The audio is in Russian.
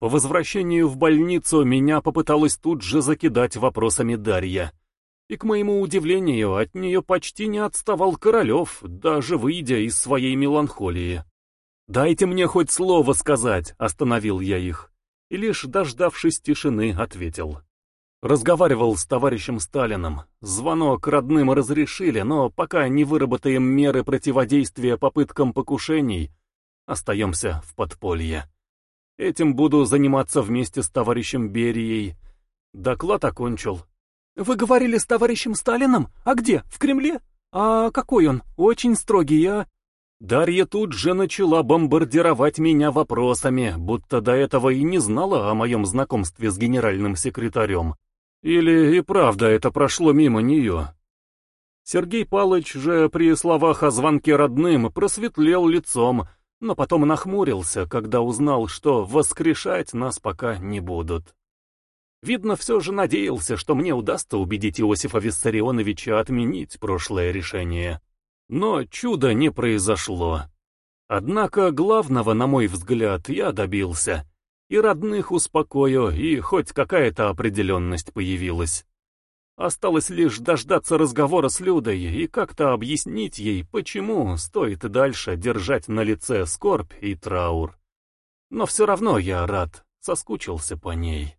По возвращению в больницу меня попыталась тут же закидать вопросами Дарья. И, к моему удивлению, от нее почти не отставал Королев, даже выйдя из своей меланхолии. «Дайте мне хоть слово сказать», — остановил я их. И лишь дождавшись тишины, ответил. Разговаривал с товарищем Сталиным. Звонок родным разрешили, но пока не выработаем меры противодействия попыткам покушений, остаемся в подполье. Этим буду заниматься вместе с товарищем Берией. Доклад окончил. Вы говорили с товарищем Сталиным? А где? В Кремле? А какой он? Очень строгий, а... Дарья тут же начала бомбардировать меня вопросами, будто до этого и не знала о моем знакомстве с генеральным секретарем. Или и правда это прошло мимо нее. Сергей Палыч же при словах о звонке родным просветлел лицом, но потом нахмурился, когда узнал, что воскрешать нас пока не будут. Видно, все же надеялся, что мне удастся убедить Иосифа Виссарионовича отменить прошлое решение. Но чуда не произошло. Однако главного, на мой взгляд, я добился. И родных успокою, и хоть какая-то определенность появилась. Осталось лишь дождаться разговора с Людой и как-то объяснить ей, почему стоит дальше держать на лице скорбь и траур. Но все равно я рад, соскучился по ней.